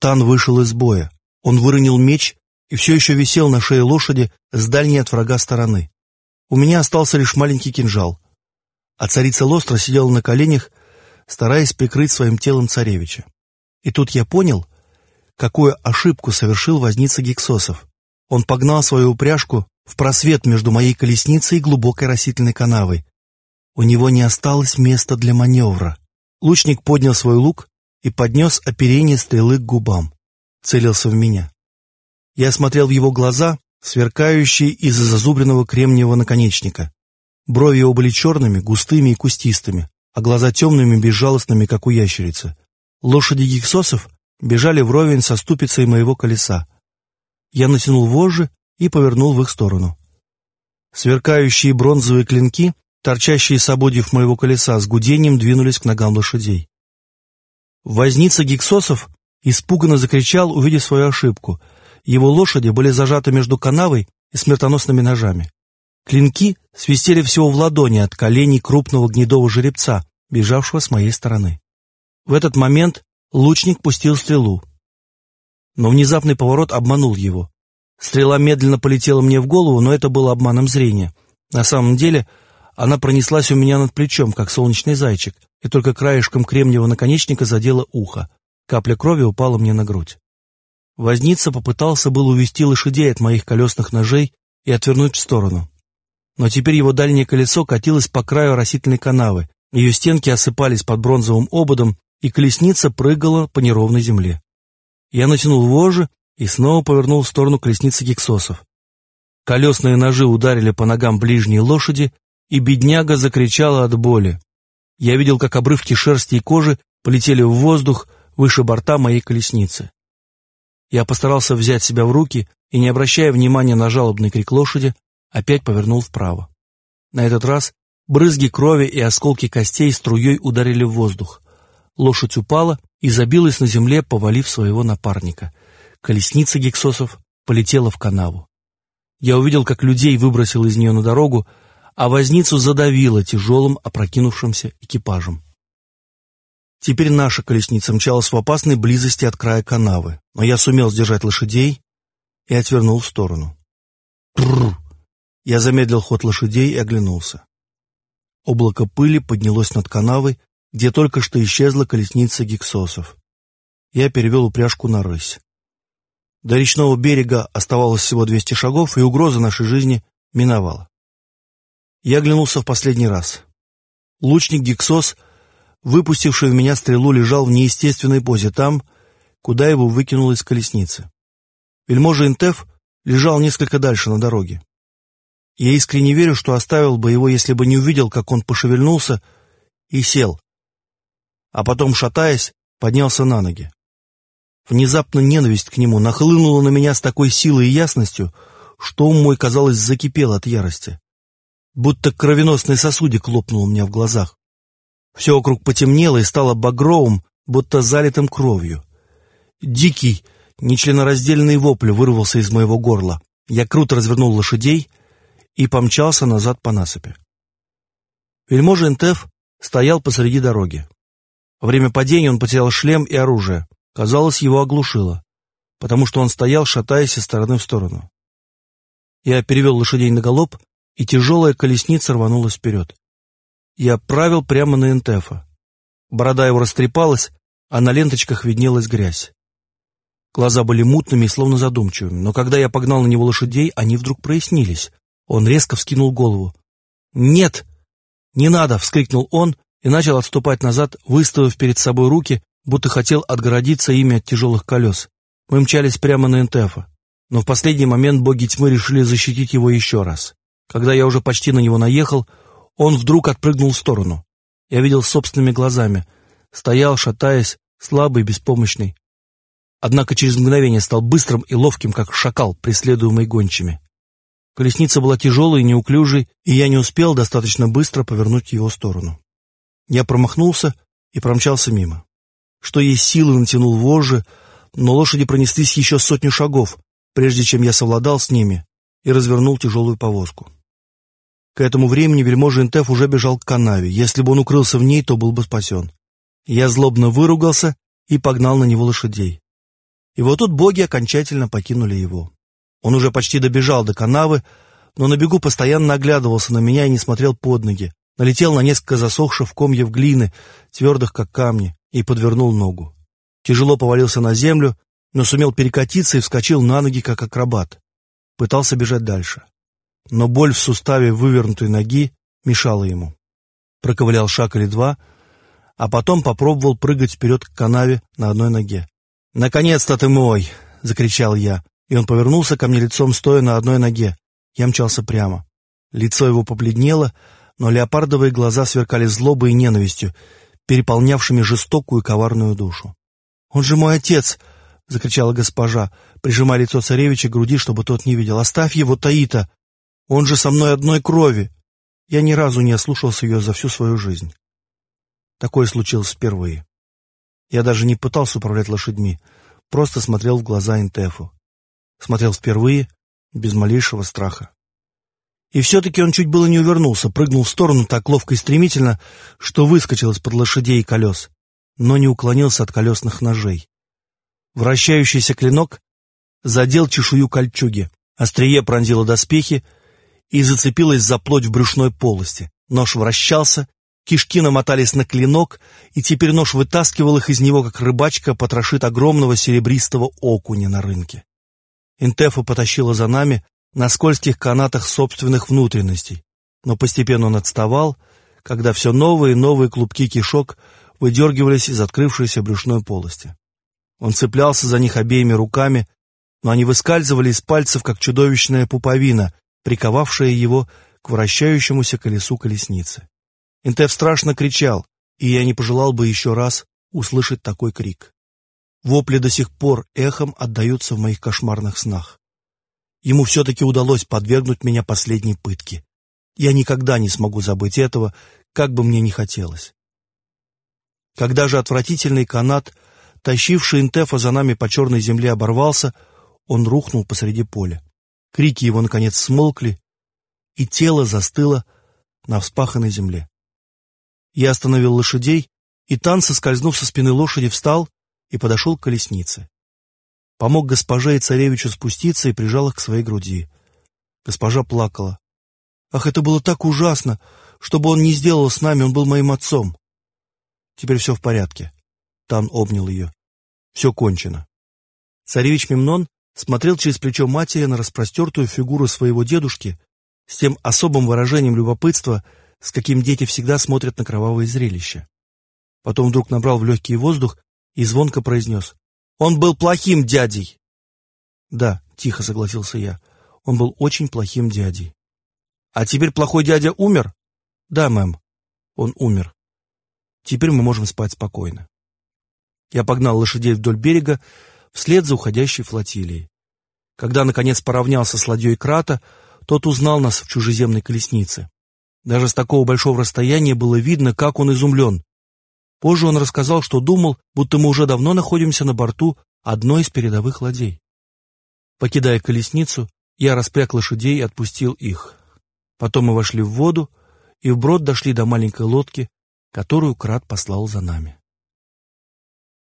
Тан вышел из боя. Он выронил меч и все еще висел на шее лошади с дальней от врага стороны. У меня остался лишь маленький кинжал, а царица Лостра сидела на коленях, стараясь прикрыть своим телом царевича. И тут я понял, какую ошибку совершил возница Гексосов. Он погнал свою упряжку в просвет между моей колесницей и глубокой растительной канавой. У него не осталось места для маневра. Лучник поднял свой лук и поднес оперение стрелы к губам. Целился в меня. Я смотрел в его глаза, сверкающие из-за зазубренного кремниевого наконечника. Брови его были черными, густыми и кустистыми, а глаза темными, безжалостными, как у ящерицы. Лошади гиксосов бежали вровень со ступицей моего колеса. Я натянул вожжи и повернул в их сторону. Сверкающие бронзовые клинки, торчащие с ободьев моего колеса, с гудением двинулись к ногам лошадей. Возница гиксосов испуганно закричал, увидев свою ошибку. Его лошади были зажаты между канавой и смертоносными ножами. Клинки свистели всего в ладони от коленей крупного гнедого жеребца, бежавшего с моей стороны. В этот момент лучник пустил стрелу. Но внезапный поворот обманул его. Стрела медленно полетела мне в голову, но это было обманом зрения. На самом деле она пронеслась у меня над плечом, как солнечный зайчик, и только краешком кремниевого наконечника задела ухо. Капля крови упала мне на грудь. Возница попытался был увести лошадей от моих колесных ножей и отвернуть в сторону. Но теперь его дальнее колесо катилось по краю растительной канавы, ее стенки осыпались под бронзовым ободом, и колесница прыгала по неровной земле. Я натянул вожжи и снова повернул в сторону колесницы гексосов. Колесные ножи ударили по ногам ближней лошади, и бедняга закричала от боли. Я видел, как обрывки шерсти и кожи полетели в воздух выше борта моей колесницы. Я постарался взять себя в руки и, не обращая внимания на жалобный крик лошади, опять повернул вправо. На этот раз брызги крови и осколки костей струей ударили в воздух. Лошадь упала и забилась на земле, повалив своего напарника. Колесница гексосов полетела в канаву. Я увидел, как людей выбросил из нее на дорогу, а возницу задавило тяжелым опрокинувшимся экипажем. Теперь наша колесница мчалась в опасной близости от края канавы, но я сумел сдержать лошадей и отвернул в сторону. Тррр! Я замедлил ход лошадей и оглянулся. Облако пыли поднялось над канавой, где только что исчезла колесница гексосов. Я перевел упряжку на рысь. До речного берега оставалось всего 200 шагов, и угроза нашей жизни миновала. Я оглянулся в последний раз. Лучник Гексос — выпустивший в меня стрелу, лежал в неестественной позе там, куда его выкинуло из колесницы. Вельможа Интеф лежал несколько дальше на дороге. Я искренне верю, что оставил бы его, если бы не увидел, как он пошевельнулся и сел, а потом, шатаясь, поднялся на ноги. Внезапно ненависть к нему нахлынула на меня с такой силой и ясностью, что ум мой, казалось, закипел от ярости. Будто кровеносный сосудик лопнул у меня в глазах. Все вокруг потемнело и стало багровым, будто залитым кровью. Дикий, нечленораздельный вопль вырвался из моего горла. Я круто развернул лошадей и помчался назад по насыпи. Вельможа Энтеф стоял посреди дороги. Во время падения он потерял шлем и оружие. Казалось, его оглушило, потому что он стоял, шатаясь из стороны в сторону. Я перевел лошадей на галоп, и тяжелая колесница рванулась вперед. Я правил прямо на Энтефа. Борода его растрепалась, а на ленточках виднелась грязь. Глаза были мутными и словно задумчивыми, но когда я погнал на него лошадей, они вдруг прояснились. Он резко вскинул голову. «Нет! Не надо!» — вскрикнул он и начал отступать назад, выставив перед собой руки, будто хотел отгородиться ими от тяжелых колес. Мы мчались прямо на Энтефа. Но в последний момент боги тьмы решили защитить его еще раз. Когда я уже почти на него наехал, он вдруг отпрыгнул в сторону. Я видел собственными глазами. Стоял, шатаясь, слабый, беспомощный. Однако через мгновение стал быстрым и ловким, как шакал, преследуемый гончими. Колесница была тяжелой и неуклюжей, и я не успел достаточно быстро повернуть в его сторону. Я промахнулся и промчался мимо. Что есть силы, натянул вожжи, но лошади пронеслись еще сотню шагов, прежде чем я совладал с ними и развернул тяжелую повозку. К этому времени вельможа Интеф уже бежал к канаве. Если бы он укрылся в ней, то был бы спасен. Я злобно выругался и погнал на него лошадей. И вот тут боги окончательно покинули его. Он уже почти добежал до канавы, но на бегу постоянно оглядывался на меня и не смотрел под ноги, налетел на несколько засохших комьев глины, твердых как камни, и подвернул ногу. Тяжело повалился на землю, но сумел перекатиться и вскочил на ноги, как акробат. Пытался бежать дальше. Но боль в суставе вывернутой ноги мешала ему. Проковылял шаг или два, а потом попробовал прыгать вперед к канаве на одной ноге. «Наконец-то ты мой!» — закричал я, и он повернулся ко мне лицом, стоя на одной ноге. Я мчался прямо. Лицо его побледнело, но леопардовые глаза сверкали злобой и ненавистью, переполнявшими жестокую и коварную душу. «Он же мой отец!» — закричала госпожа, прижимая лицо царевича к груди, чтобы тот не видел. «Оставь его, Таита! Он же со мной одной крови!» Я ни разу не ослушался ее за всю свою жизнь. Такое случилось впервые. Я даже не пытался управлять лошадьми, просто смотрел в глаза Интефу. Смотрел впервые, без малейшего страха. И все-таки он чуть было не увернулся, прыгнул в сторону так ловко и стремительно, что выскочил из-под лошадей и колес, но не уклонился от колесных ножей. Вращающийся клинок задел чешую кольчуги, острие пронзило доспехи и зацепилось за плоть в брюшной полости. Нож вращался, кишки намотались на клинок, и теперь нож вытаскивал их из него, как рыбачка потрошит огромного серебристого окуня на рынке. Интефа потащила за нами, на скользких канатах собственных внутренностей, но постепенно он отставал, когда все новые и новые клубки кишок выдергивались из открывшейся брюшной полости. Он цеплялся за них обеими руками, но они выскальзывали из пальцев, как чудовищная пуповина, приковавшая его к вращающемуся колесу колесницы. Интеф страшно кричал, и я не пожелал бы еще раз услышать такой крик. Вопли до сих пор эхом отдаются в моих кошмарных снах. Ему все-таки удалось подвергнуть меня последней пытке. Я никогда не смогу забыть этого, как бы мне ни хотелось. Когда же отвратительный канат, тащивший Интефа за нами по черной земле, оборвался, он рухнул посреди поля. Крики его, наконец, смолкли, и тело застыло на вспаханной земле. Я остановил лошадей, и Тан, соскользнув со спины лошади, встал и подошел к колеснице помог госпоже и царевичу спуститься и прижал их к своей груди. Госпожа плакала. «Ах, это было так ужасно! Что бы он ни сделал с нами, он был моим отцом!» «Теперь все в порядке». Тан обнял ее. «Все кончено». Царевич Мемнон смотрел через плечо матери на распростертую фигуру своего дедушки с тем особым выражением любопытства, с каким дети всегда смотрят на кровавое зрелище. Потом вдруг набрал в легкий воздух и звонко произнес он был плохим дядей. Да, тихо согласился я. Он был очень плохим дядей. А теперь плохой дядя умер? Да, мэм. Он умер. Теперь мы можем спать спокойно. Я погнал лошадей вдоль берега вслед за уходящей флотилией. Когда, наконец, поравнялся с ладьей Крата, тот узнал нас в чужеземной колеснице. Даже с такого большого расстояния было видно, как он изумлен. Позже он рассказал, что думал, будто мы уже давно находимся на борту одной из передовых ладей. Покидая колесницу, я распряг лошадей и отпустил их. Потом мы вошли в воду и вброд дошли до маленькой лодки, которую Крат послал за нами.